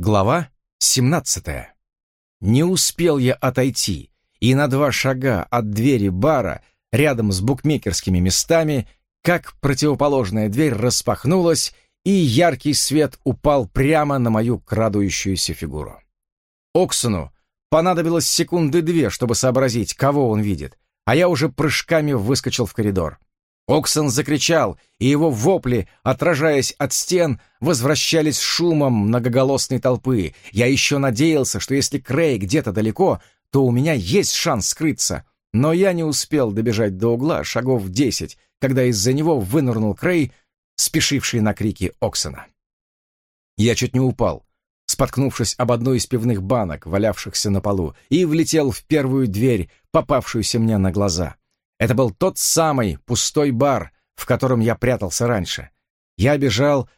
Глава 17. Не успел я отойти, и на два шага от двери бара, рядом с букмекерскими местами, как противоположная дверь распахнулась, и яркий свет упал прямо на мою крадущуюся фигуру. Оксону понадобилось секунды две, чтобы сообразить, кого он видит, а я уже прыжками выскочил в коридор. Оксон закричал, и его вопли, отражаясь от стен, возвращались шумом многоголосной толпы. Я еще надеялся, что если Крей где-то далеко, то у меня есть шанс скрыться. Но я не успел добежать до угла шагов десять, когда из-за него вынырнул Крей, спешивший на крики Оксона. Я чуть не упал, споткнувшись об одной из пивных банок, валявшихся на полу, и влетел в первую дверь, попавшуюся мне на глаза. Это был тот самый пустой бар, в котором я прятался раньше. Я бежал к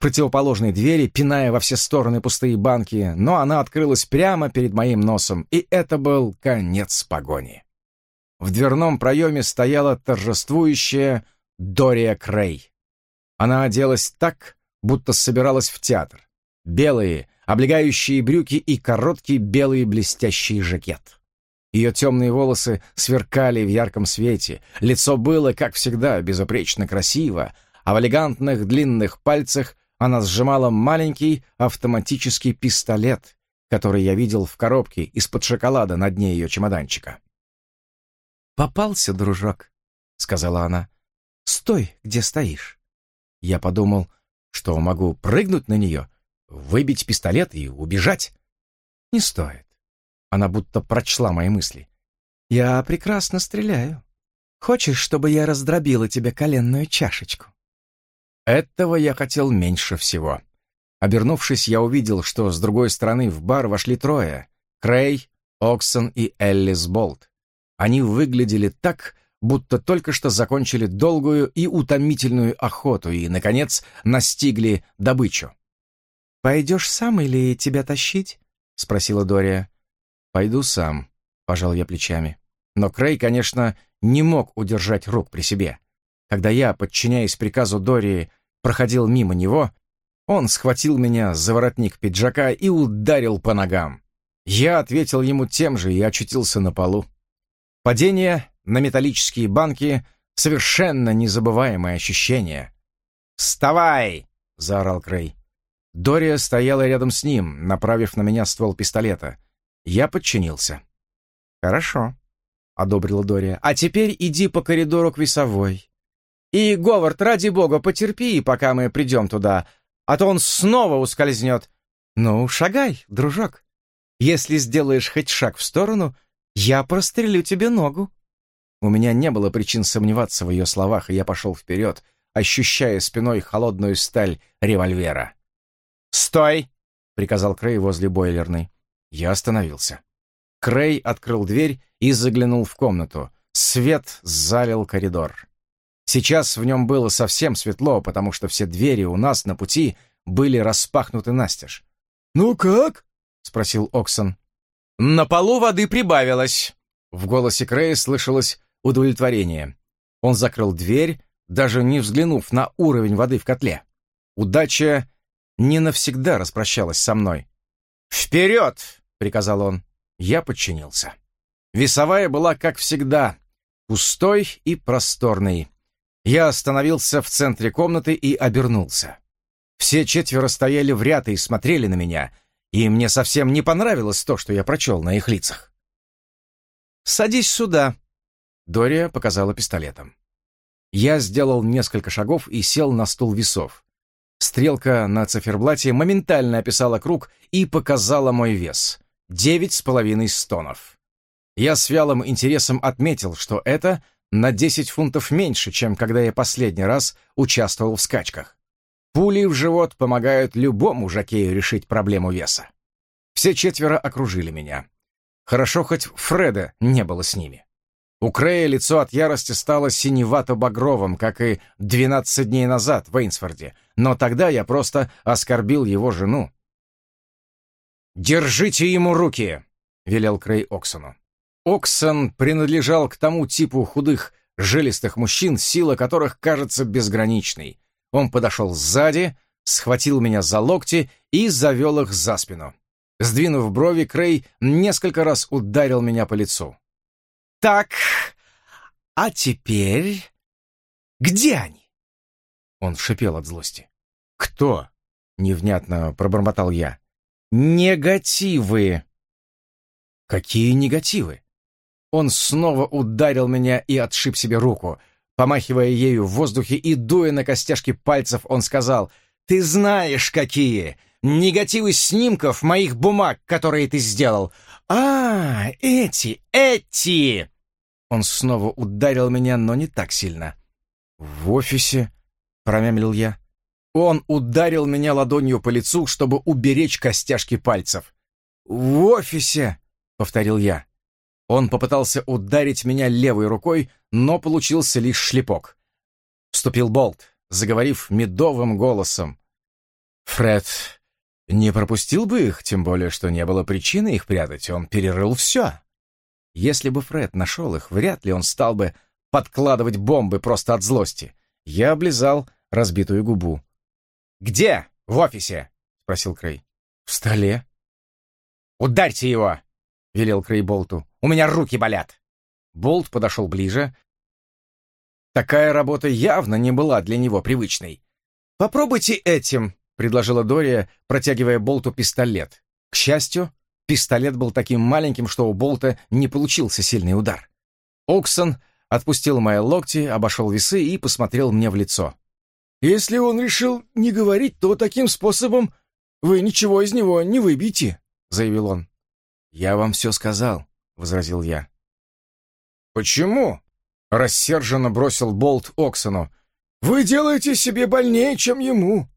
противоположной двери, пиная во все стороны пустые банки, но она открылась прямо перед моим носом, и это был конец погони. В дверном проеме стояла торжествующая Дория Крей. Она оделась так, будто собиралась в театр. Белые, облегающие брюки и короткий белый блестящий жакет. Ее темные волосы сверкали в ярком свете, лицо было, как всегда, безупречно красиво, а в элегантных длинных пальцах она сжимала маленький автоматический пистолет, который я видел в коробке из-под шоколада на дне ее чемоданчика. «Попался, дружок», — сказала она. «Стой, где стоишь». Я подумал, что могу прыгнуть на нее, выбить пистолет и убежать. Не стоит. Она будто прочла мои мысли. «Я прекрасно стреляю. Хочешь, чтобы я раздробила тебе коленную чашечку?» Этого я хотел меньше всего. Обернувшись, я увидел, что с другой стороны в бар вошли трое — Крей, Оксон и Эллис Болт. Они выглядели так, будто только что закончили долгую и утомительную охоту и, наконец, настигли добычу. «Пойдешь сам или тебя тащить?» — спросила Дория. «Пойду сам», — пожал я плечами. Но Крей, конечно, не мог удержать рук при себе. Когда я, подчиняясь приказу Дории, проходил мимо него, он схватил меня за воротник пиджака и ударил по ногам. Я ответил ему тем же и очутился на полу. Падение на металлические банки — совершенно незабываемое ощущение. «Вставай!» — заорал Крей. Дория стояла рядом с ним, направив на меня ствол пистолета. Я подчинился. «Хорошо», — одобрила Дория. «А теперь иди по коридору к весовой. И, Говард, ради бога, потерпи, пока мы придем туда, а то он снова ускользнет. Ну, шагай, дружок. Если сделаешь хоть шаг в сторону, я прострелю тебе ногу». У меня не было причин сомневаться в ее словах, и я пошел вперед, ощущая спиной холодную сталь револьвера. «Стой!» — приказал Крей возле бойлерной. Я остановился. Крей открыл дверь и заглянул в комнату. Свет залил коридор. Сейчас в нем было совсем светло, потому что все двери у нас на пути были распахнуты настежь. «Ну как?» — спросил Оксон. «На полу воды прибавилось». В голосе Крея слышалось удовлетворение. Он закрыл дверь, даже не взглянув на уровень воды в котле. Удача не навсегда распрощалась со мной. «Вперед!» — приказал он. Я подчинился. Весовая была, как всегда, пустой и просторной. Я остановился в центре комнаты и обернулся. Все четверо стояли в ряд и смотрели на меня, и мне совсем не понравилось то, что я прочел на их лицах. «Садись сюда», — Дория показала пистолетом. Я сделал несколько шагов и сел на стул весов. Стрелка на циферблате моментально описала круг и показала мой вес — девять с половиной стонов. Я с вялым интересом отметил, что это на 10 фунтов меньше, чем когда я последний раз участвовал в скачках. Пули в живот помогают любому жокею решить проблему веса. Все четверо окружили меня. Хорошо, хоть Фреда не было с ними. У Крея лицо от ярости стало синевато-багровым, как и 12 дней назад в Эйнсфорде, но тогда я просто оскорбил его жену. «Держите ему руки!» — велел Крей Оксону. Оксон принадлежал к тому типу худых, жилистых мужчин, сила которых кажется безграничной. Он подошел сзади, схватил меня за локти и завел их за спину. Сдвинув брови, Крей несколько раз ударил меня по лицу. «Так, а теперь... где они?» Он шипел от злости. «Кто?» — невнятно пробормотал я. «Негативы!» «Какие негативы?» Он снова ударил меня и отшиб себе руку. Помахивая ею в воздухе и дуя на костяшки пальцев, он сказал, «Ты знаешь, какие! Негативы снимков моих бумаг, которые ты сделал! А, эти, эти!» Он снова ударил меня, но не так сильно. «В офисе?» — промямлил я. Он ударил меня ладонью по лицу, чтобы уберечь костяшки пальцев. «В офисе!» — повторил я. Он попытался ударить меня левой рукой, но получился лишь шлепок. Вступил Болт, заговорив медовым голосом. «Фред не пропустил бы их, тем более, что не было причины их прятать, он перерыл все. Если бы Фред нашел их, вряд ли он стал бы подкладывать бомбы просто от злости. Я облизал разбитую губу. «Где? В офисе?» — спросил Крей. «В столе». «Ударьте его!» — велел Крей Болту. У меня руки болят!» Болт подошел ближе. Такая работа явно не была для него привычной. «Попробуйте этим», — предложила Дория, протягивая Болту пистолет. К счастью, пистолет был таким маленьким, что у Болта не получился сильный удар. Оксон отпустил мои локти, обошел весы и посмотрел мне в лицо. «Если он решил не говорить, то таким способом вы ничего из него не выбьете», — заявил он. «Я вам все сказал. — возразил я. «Почему?» — рассерженно бросил Болт Оксону. «Вы делаете себе больнее, чем ему.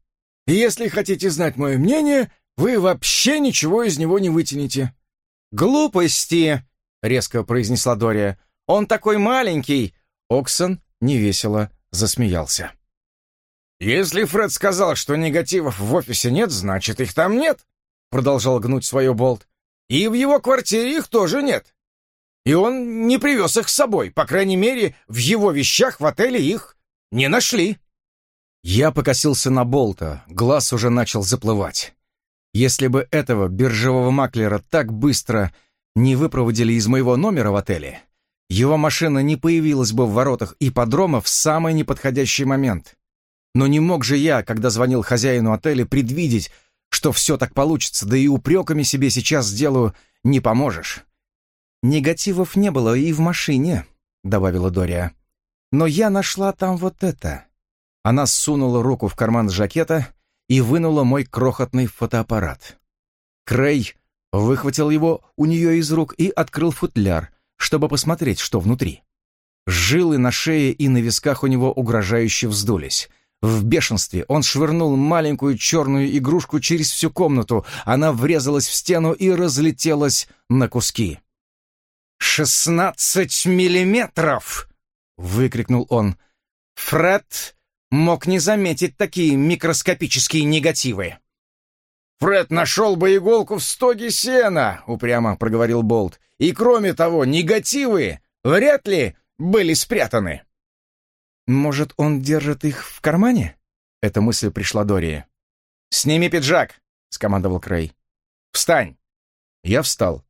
И если хотите знать мое мнение, вы вообще ничего из него не вытянете». «Глупости!» — резко произнесла Дория. «Он такой маленький!» Оксон невесело засмеялся. «Если Фред сказал, что негативов в офисе нет, значит, их там нет», — продолжал гнуть свое Болт. И в его квартире их тоже нет. И он не привез их с собой. По крайней мере, в его вещах в отеле их не нашли. Я покосился на Болта, глаз уже начал заплывать. Если бы этого биржевого маклера так быстро не выпроводили из моего номера в отеле, его машина не появилась бы в воротах ипподрома в самый неподходящий момент. Но не мог же я, когда звонил хозяину отеля, предвидеть, что все так получится, да и упреками себе сейчас сделаю не поможешь. «Негативов не было и в машине», — добавила Дория. «Но я нашла там вот это». Она сунула руку в карман жакета и вынула мой крохотный фотоаппарат. Крей выхватил его у нее из рук и открыл футляр, чтобы посмотреть, что внутри. Жилы на шее и на висках у него угрожающе вздулись. В бешенстве он швырнул маленькую черную игрушку через всю комнату. Она врезалась в стену и разлетелась на куски. «Шестнадцать миллиметров!» — выкрикнул он. «Фред мог не заметить такие микроскопические негативы». «Фред нашел бы иголку в стоге сена», — упрямо проговорил Болт. «И кроме того, негативы вряд ли были спрятаны». «Может, он держит их в кармане?» Эта мысль пришла Дории. «Сними пиджак!» — скомандовал Крей. «Встань!» Я встал.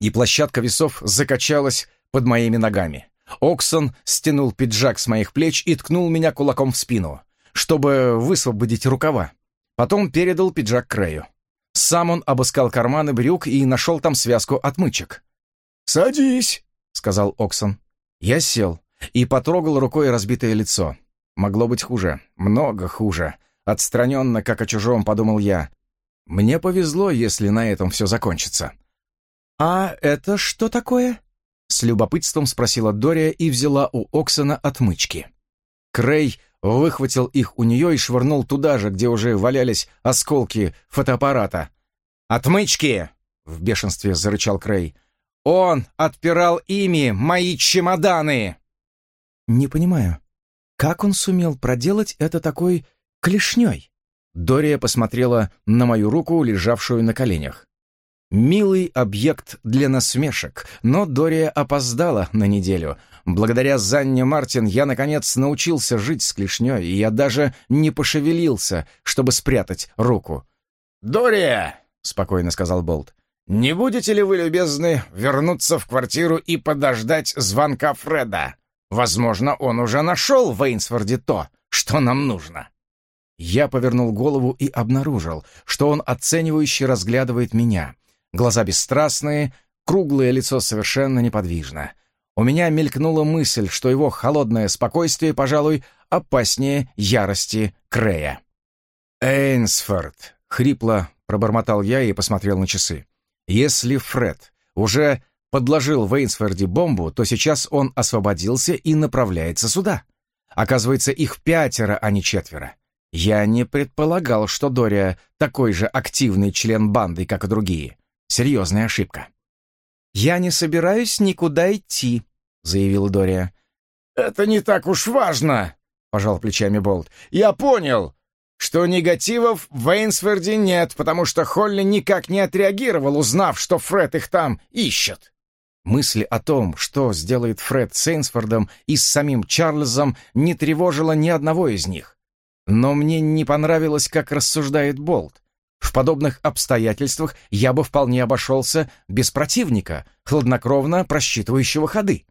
И площадка весов закачалась под моими ногами. Оксон стянул пиджак с моих плеч и ткнул меня кулаком в спину, чтобы высвободить рукава. Потом передал пиджак Крею. Сам он обыскал карманы брюк и нашел там связку отмычек. «Садись», — сказал Оксон. Я сел и потрогал рукой разбитое лицо. Могло быть хуже, много хуже. Отстраненно, как о чужом, подумал я. Мне повезло, если на этом все закончится. «А это что такое?» С любопытством спросила Дория и взяла у Оксона отмычки. Крей выхватил их у нее и швырнул туда же, где уже валялись осколки фотоаппарата. «Отмычки!» — в бешенстве зарычал Крей. «Он отпирал ими мои чемоданы!» «Не понимаю, как он сумел проделать это такой клешней?» Дория посмотрела на мою руку, лежавшую на коленях. Милый объект для насмешек, но Дория опоздала на неделю. Благодаря Занне Мартин я, наконец, научился жить с клешней, и я даже не пошевелился, чтобы спрятать руку. «Дория!» — спокойно сказал Болт. «Не будете ли вы любезны вернуться в квартиру и подождать звонка Фреда? Возможно, он уже нашел в Эйнсфорде то, что нам нужно». Я повернул голову и обнаружил, что он оценивающе разглядывает меня. Глаза бесстрастные, круглое лицо совершенно неподвижно. У меня мелькнула мысль, что его холодное спокойствие, пожалуй, опаснее ярости Крея. «Эйнсфорд», — хрипло пробормотал я и посмотрел на часы. «Если Фред уже подложил в Эйнсфорде бомбу, то сейчас он освободился и направляется сюда. Оказывается, их пятеро, а не четверо. Я не предполагал, что Дория такой же активный член банды, как и другие. Серьезная ошибка. «Я не собираюсь никуда идти», — заявила Дория. «Это не так уж важно», — пожал плечами Болт. «Я понял, что негативов в Эйнсфорде нет, потому что Холли никак не отреагировал, узнав, что Фред их там ищет». Мысли о том, что сделает Фред с Эйнсфордом и с самим Чарльзом, не тревожила ни одного из них. Но мне не понравилось, как рассуждает Болт. В подобных обстоятельствах я бы вполне обошелся без противника, хладнокровно просчитывающего ходы.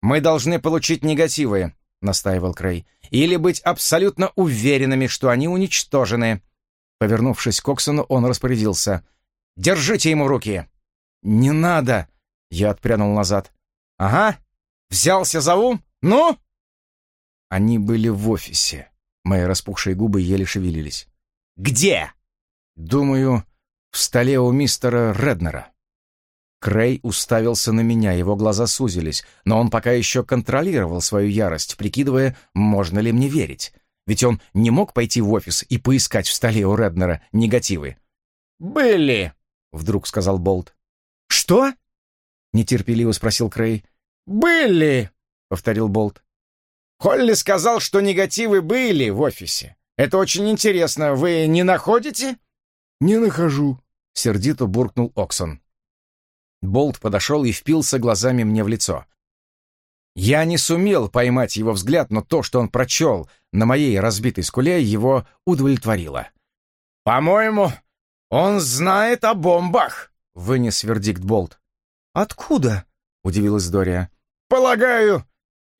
«Мы должны получить негативы», — настаивал Крей, «или быть абсолютно уверенными, что они уничтожены». Повернувшись к Оксону, он распорядился. «Держите ему руки!» «Не надо!» — я отпрянул назад. «Ага, взялся за ум? Ну?» Они были в офисе. Мои распухшие губы еле шевелились. «Где?» «Думаю, в столе у мистера Реднера». Крей уставился на меня, его глаза сузились, но он пока еще контролировал свою ярость, прикидывая, можно ли мне верить. Ведь он не мог пойти в офис и поискать в столе у Реднера негативы. «Были!» — вдруг сказал Болт. «Что?» — нетерпеливо спросил Крей. «Были!» — повторил Болт. Холли сказал, что негативы были в офисе. Это очень интересно. Вы не находите? Не нахожу, сердито буркнул Оксон. Болт подошел и впился глазами мне в лицо. Я не сумел поймать его взгляд, но то, что он прочел на моей разбитой скуле, его удовлетворило. «По-моему, он знает о бомбах», — вынес вердикт Болт. «Откуда?» — удивилась Дория. «Полагаю,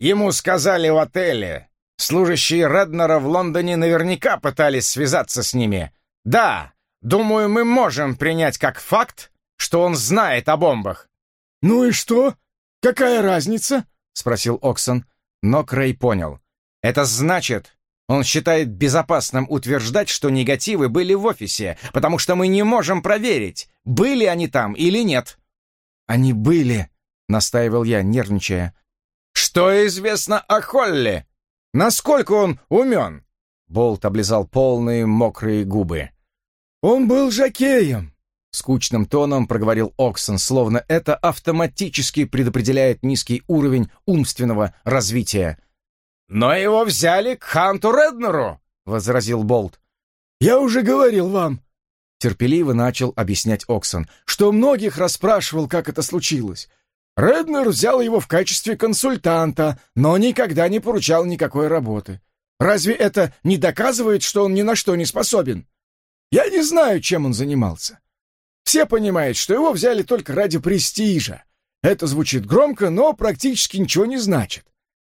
Ему сказали в отеле. Служащие Реднера в Лондоне наверняка пытались связаться с ними. Да, думаю, мы можем принять как факт, что он знает о бомбах. «Ну и что? Какая разница?» — спросил Оксон. Но Крей понял. «Это значит, он считает безопасным утверждать, что негативы были в офисе, потому что мы не можем проверить, были они там или нет». «Они были», — настаивал я, нервничая. «Что известно о Холле? Насколько он умен?» Болт облизал полные мокрые губы. «Он был жакеем», — скучным тоном проговорил Оксон, словно это автоматически предопределяет низкий уровень умственного развития. «Но его взяли к Ханту Реднеру», — возразил Болт. «Я уже говорил вам», — терпеливо начал объяснять Оксон, «что многих расспрашивал, как это случилось. Реднер взял его в качестве консультанта, но никогда не поручал никакой работы. Разве это не доказывает, что он ни на что не способен? Я не знаю, чем он занимался. Все понимают, что его взяли только ради престижа. Это звучит громко, но практически ничего не значит.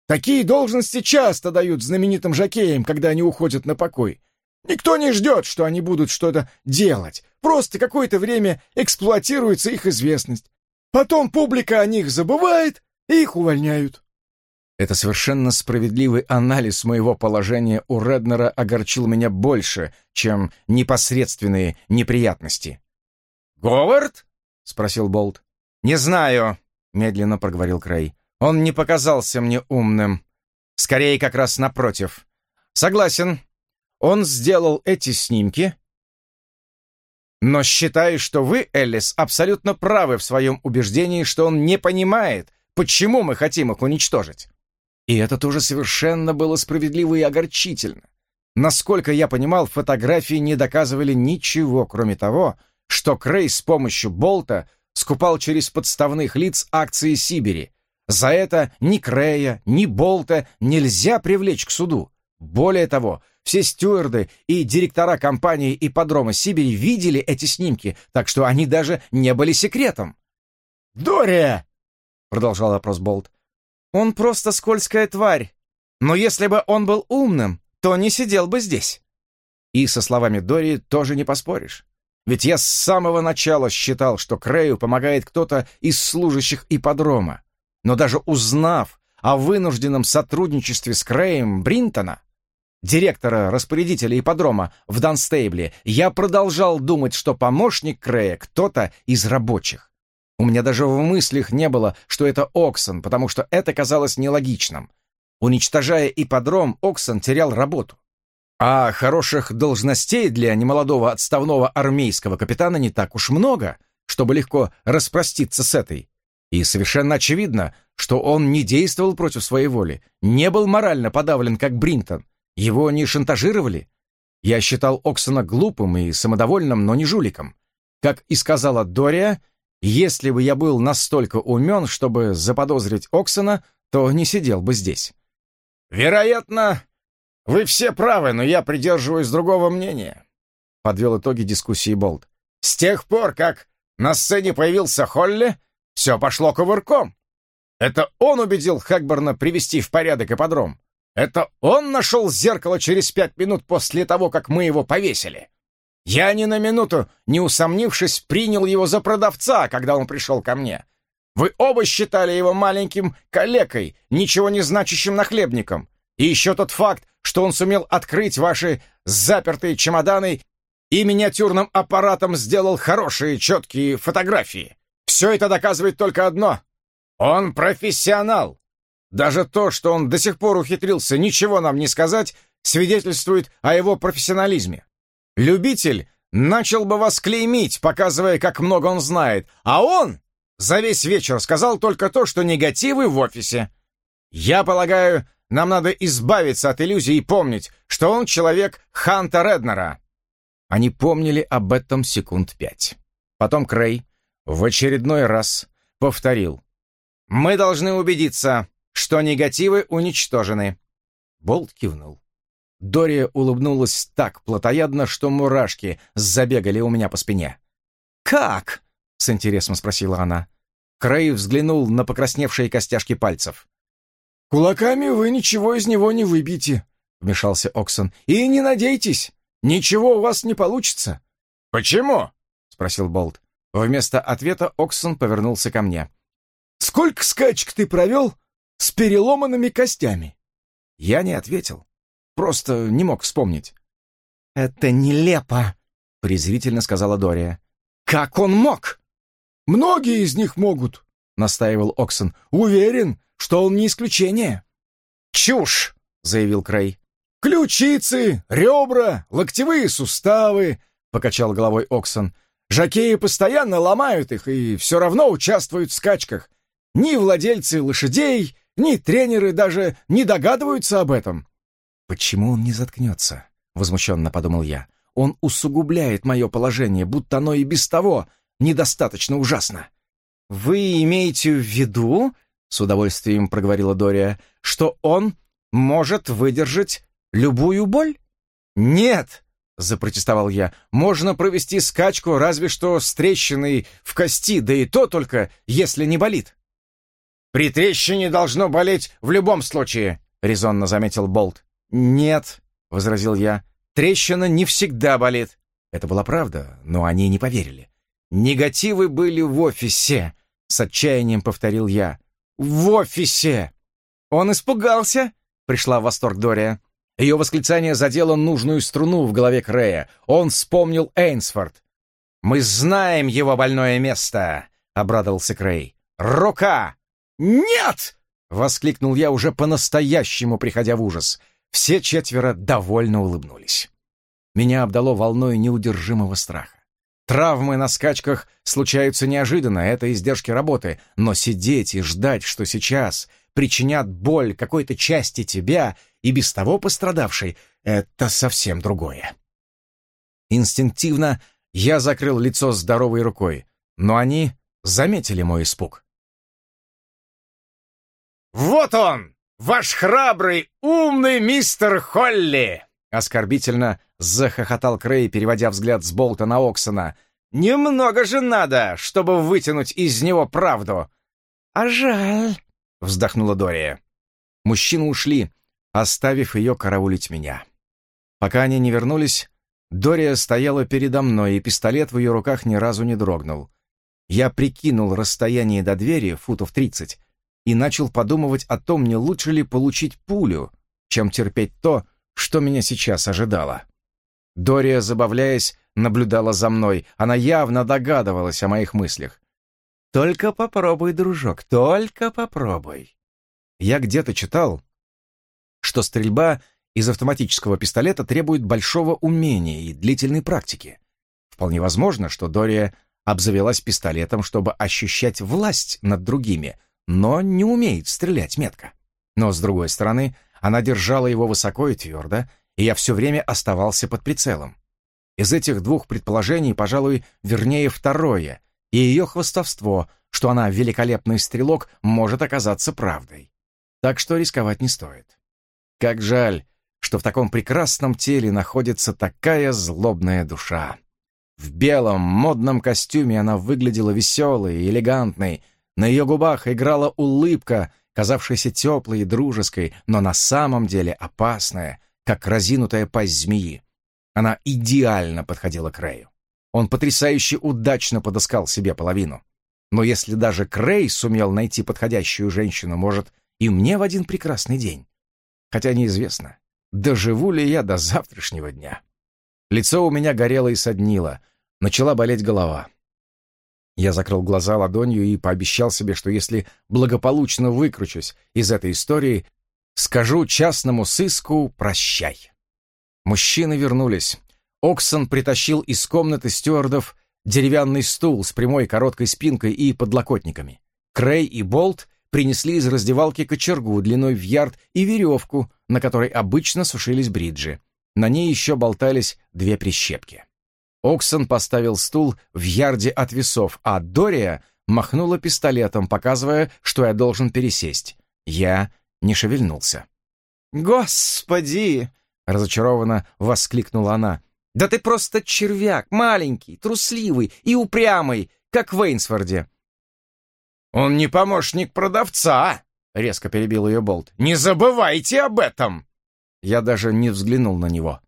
Такие должности часто дают знаменитым жокеям, когда они уходят на покой. Никто не ждет, что они будут что-то делать. Просто какое-то время эксплуатируется их известность. Потом публика о них забывает и их увольняют. Это совершенно справедливый анализ моего положения у Реднера огорчил меня больше, чем непосредственные неприятности. «Говард?» — спросил Болт. «Не знаю», — медленно проговорил Крей. «Он не показался мне умным. Скорее, как раз напротив. Согласен. Он сделал эти снимки, но считаю, что вы, Эллис, абсолютно правы в своем убеждении, что он не понимает, почему мы хотим их уничтожить. И это тоже совершенно было справедливо и огорчительно. Насколько я понимал, фотографии не доказывали ничего, кроме того, что Крей с помощью Болта скупал через подставных лиц акции Сибири. За это ни Крея, ни Болта нельзя привлечь к суду. Более того, все стюарды и директора компании ипподрома Сибири видели эти снимки, так что они даже не были секретом. «Дория!» — продолжал вопрос Болт. «Он просто скользкая тварь. Но если бы он был умным, то не сидел бы здесь». И со словами Дори тоже не поспоришь. Ведь я с самого начала считал, что Крею помогает кто-то из служащих ипподрома. Но даже узнав о вынужденном сотрудничестве с Креем Бринтона, директора-распорядителя ипподрома в Данстейбле, я продолжал думать, что помощник Крея кто-то из рабочих. У меня даже в мыслях не было, что это Оксон, потому что это казалось нелогичным. Уничтожая ипподром, Оксон терял работу. А хороших должностей для немолодого отставного армейского капитана не так уж много, чтобы легко распроститься с этой. И совершенно очевидно, что он не действовал против своей воли, не был морально подавлен, как Бринтон. Его не шантажировали. Я считал Оксона глупым и самодовольным, но не жуликом. Как и сказала Дория, если бы я был настолько умен, чтобы заподозрить Оксона, то не сидел бы здесь. «Вероятно, вы все правы, но я придерживаюсь другого мнения», — подвел итоги дискуссии Болт. «С тех пор, как на сцене появился Холли, все пошло кувырком. Это он убедил Хэкборна привести в порядок ипподром. Это он нашел зеркало через пять минут после того, как мы его повесили. Я ни на минуту, не усомнившись, принял его за продавца, когда он пришел ко мне. Вы оба считали его маленьким калекой, ничего не значащим нахлебником. И еще тот факт, что он сумел открыть ваши запертые чемоданы и миниатюрным аппаратом сделал хорошие, четкие фотографии. Все это доказывает только одно. Он профессионал. Даже то, что он до сих пор ухитрился ничего нам не сказать, свидетельствует о его профессионализме. Любитель начал бы вас клеймить, показывая, как много он знает, а он за весь вечер сказал только то, что негативы в офисе. Я полагаю, нам надо избавиться от иллюзий и помнить, что он человек Ханта Реднера». Они помнили об этом секунд пять. Потом Крей в очередной раз повторил. «Мы должны убедиться, что негативы уничтожены». Болт кивнул. Дория улыбнулась так плотоядно, что мурашки забегали у меня по спине. «Как?» — с интересом спросила она. Крей взглянул на покрасневшие костяшки пальцев. «Кулаками вы ничего из него не выбьете», — вмешался Оксон. «И не надейтесь, ничего у вас не получится». «Почему?» — спросил Болт. Вместо ответа Оксон повернулся ко мне. «Сколько скачек ты провел с переломанными костями?» Я не ответил. Просто не мог вспомнить. «Это нелепо», — презрительно сказала Дория. «Как он мог?» «Многие из них могут», — настаивал Оксон. «Уверен, что он не исключение». «Чушь!» — заявил Крей. «Ключицы, ребра, локтевые суставы», — покачал головой Оксон. «Жакеи постоянно ломают их и все равно участвуют в скачках. Ни владельцы лошадей, ни тренеры даже не догадываются об этом». «Почему он не заткнется?» — возмущенно подумал я. «Он усугубляет мое положение, будто оно и без того недостаточно ужасно». «Вы имеете в виду, с удовольствием проговорила Дория, что он может выдержать любую боль? Нет, запротестовал я. Можно провести скачку разве что с трещиной в кости, да и то только, если не болит. При трещине должно болеть в любом случае, резонно заметил Болт. Нет, возразил я. Трещина не всегда болит. Это была правда, но они не поверили. Негативы были в офисе, с отчаянием повторил я в офисе!» «Он испугался?» — пришла в восторг Дория. Ее восклицание задело нужную струну в голове Крея. Он вспомнил Эйнсфорд. «Мы знаем его больное место!» — обрадовался Крей. «Рука!» «Нет!» — воскликнул я, уже по-настоящему приходя в ужас. Все четверо довольно улыбнулись. Меня обдало волной неудержимого страха. Травмы на скачках случаются неожиданно, это издержки работы, но сидеть и ждать, что сейчас причинят боль какой-то части тебя и без того пострадавшей, это совсем другое. Инстинктивно я закрыл лицо здоровой рукой, но они заметили мой испуг. «Вот он, ваш храбрый, умный мистер Холли!» Оскорбительно захохотал Крей, переводя взгляд с Болта на Оксона. «Немного же надо, чтобы вытянуть из него правду!» «А жаль!» — вздохнула Дория. Мужчины ушли, оставив ее караулить меня. Пока они не вернулись, Дория стояла передо мной, и пистолет в ее руках ни разу не дрогнул. Я прикинул расстояние до двери, футов тридцать, и начал подумывать о том, не лучше ли получить пулю, чем терпеть то, что меня сейчас ожидало. Дория, забавляясь, наблюдала за мной. Она явно догадывалась о моих мыслях. «Только попробуй, дружок, только попробуй». Я где-то читал, что стрельба из автоматического пистолета требует большого умения и длительной практики. Вполне возможно, что Дория обзавелась пистолетом, чтобы ощущать власть над другими, но не умеет стрелять метко. Но, с другой стороны, она держала его высоко и твердо, и я все время оставался под прицелом. Из этих двух предположений, пожалуй, вернее второе, и ее хвостовство, что она великолепный стрелок, может оказаться правдой. Так что рисковать не стоит. Как жаль, что в таком прекрасном теле находится такая злобная душа. В белом модном костюме она выглядела веселой и элегантной, на ее губах играла улыбка, казавшаяся теплой и дружеской, но на самом деле опасная, как разинутая пасть змеи. Она идеально подходила к Рэю. Он потрясающе удачно подыскал себе половину. Но если даже Крей сумел найти подходящую женщину, может, и мне в один прекрасный день. Хотя неизвестно, доживу ли я до завтрашнего дня. Лицо у меня горело и соднило, начала болеть голова. Я закрыл глаза ладонью и пообещал себе, что если благополучно выкручусь из этой истории, скажу частному сыску «прощай». Мужчины вернулись. Оксон притащил из комнаты стюардов деревянный стул с прямой короткой спинкой и подлокотниками. Крей и Болт принесли из раздевалки кочергу длиной в ярд и веревку, на которой обычно сушились бриджи. На ней еще болтались две прищепки. Оксон поставил стул в ярде от весов, а Дория махнула пистолетом, показывая, что я должен пересесть. Я не шевельнулся. «Господи!» — разочарованно воскликнула она. «Да ты просто червяк, маленький, трусливый и упрямый, как в Эйнсфорде». «Он не помощник продавца!» — резко перебил ее Болт. «Не забывайте об этом!» Я даже не взглянул на него.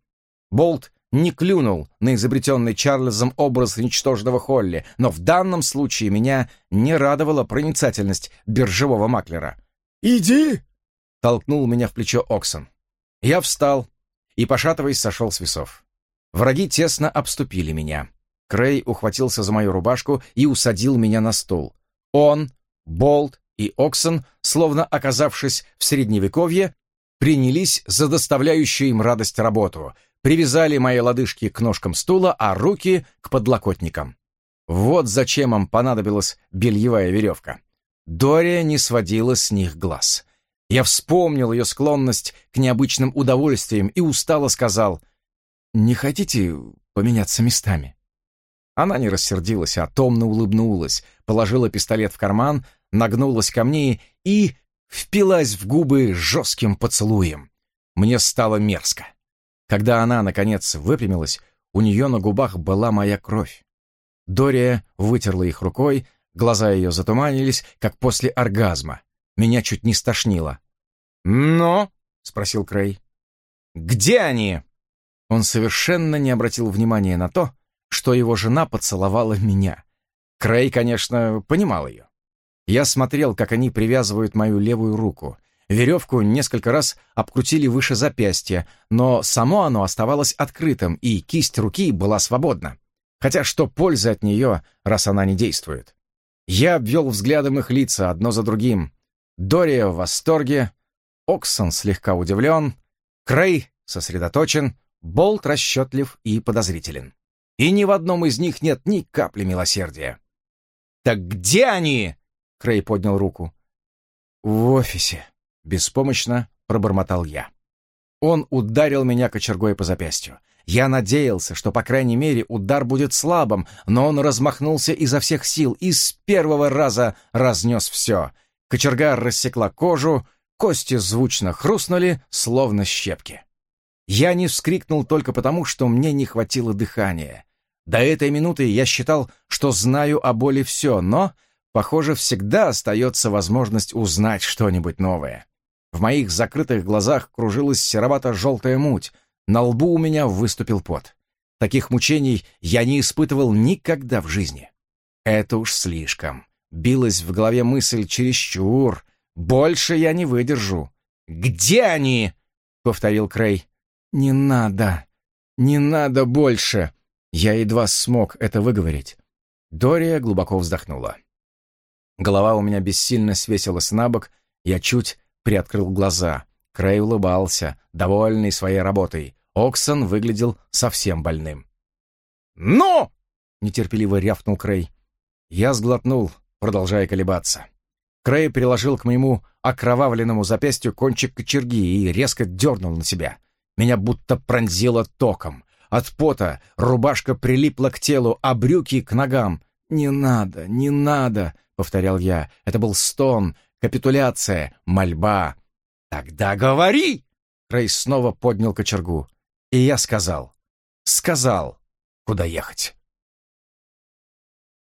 Болт не клюнул на изобретенный Чарльзом образ ничтожного Холли, но в данном случае меня не радовала проницательность биржевого маклера. «Иди!» — толкнул меня в плечо Оксон. Я встал, и, пошатываясь, сошел с весов. Враги тесно обступили меня. Крей ухватился за мою рубашку и усадил меня на стул. Он, Болт и Оксон, словно оказавшись в Средневековье, принялись за доставляющую им радость работу, привязали мои лодыжки к ножкам стула, а руки — к подлокотникам. Вот зачем им понадобилась бельевая веревка. Дория не сводила с них глаз. Я вспомнил ее склонность к необычным удовольствиям и устало сказал, «Не хотите поменяться местами?» Она не рассердилась, а томно улыбнулась, положила пистолет в карман, нагнулась ко мне и впилась в губы жестким поцелуем. Мне стало мерзко. Когда она, наконец, выпрямилась, у нее на губах была моя кровь. Дория вытерла их рукой, глаза ее затуманились, как после оргазма. Меня чуть не стошнило. «Но?» — спросил Крей. «Где они?» Он совершенно не обратил внимания на то, что его жена поцеловала меня. Крей, конечно, понимал ее. Я смотрел, как они привязывают мою левую руку. Веревку несколько раз обкрутили выше запястья, но само оно оставалось открытым, и кисть руки была свободна. Хотя что пользы от нее, раз она не действует? Я обвел взглядом их лица одно за другим. Дория в восторге, Оксон слегка удивлен, Крей сосредоточен, Болт расчетлив и подозрителен. И ни в одном из них нет ни капли милосердия. «Так где они?» — Крей поднял руку. «В офисе», — беспомощно пробормотал я. Он ударил меня кочергой по запястью. Я надеялся, что, по крайней мере, удар будет слабым, но он размахнулся изо всех сил и с первого раза разнес все — Кочерга рассекла кожу, кости звучно хрустнули, словно щепки. Я не вскрикнул только потому, что мне не хватило дыхания. До этой минуты я считал, что знаю о боли все, но, похоже, всегда остается возможность узнать что-нибудь новое. В моих закрытых глазах кружилась серовато-желтая муть, на лбу у меня выступил пот. Таких мучений я не испытывал никогда в жизни. Это уж слишком. Билась в голове мысль чересчур. Больше я не выдержу. «Где они?» — повторил Крей. «Не надо. Не надо больше!» Я едва смог это выговорить. Дория глубоко вздохнула. Голова у меня бессильно свесилась на бок, я чуть приоткрыл глаза. Крей улыбался, довольный своей работой. Оксон выглядел совсем больным. «Но!» — нетерпеливо рявкнул Крей. Я сглотнул, продолжая колебаться. Крей приложил к моему окровавленному запястью кончик кочерги и резко дернул на себя. Меня будто пронзило током. От пота рубашка прилипла к телу, а брюки к ногам. «Не надо, не надо!» — повторял я. Это был стон, капитуляция, мольба. «Тогда говори!» Рейс снова поднял кочергу. И я сказал, сказал, куда ехать.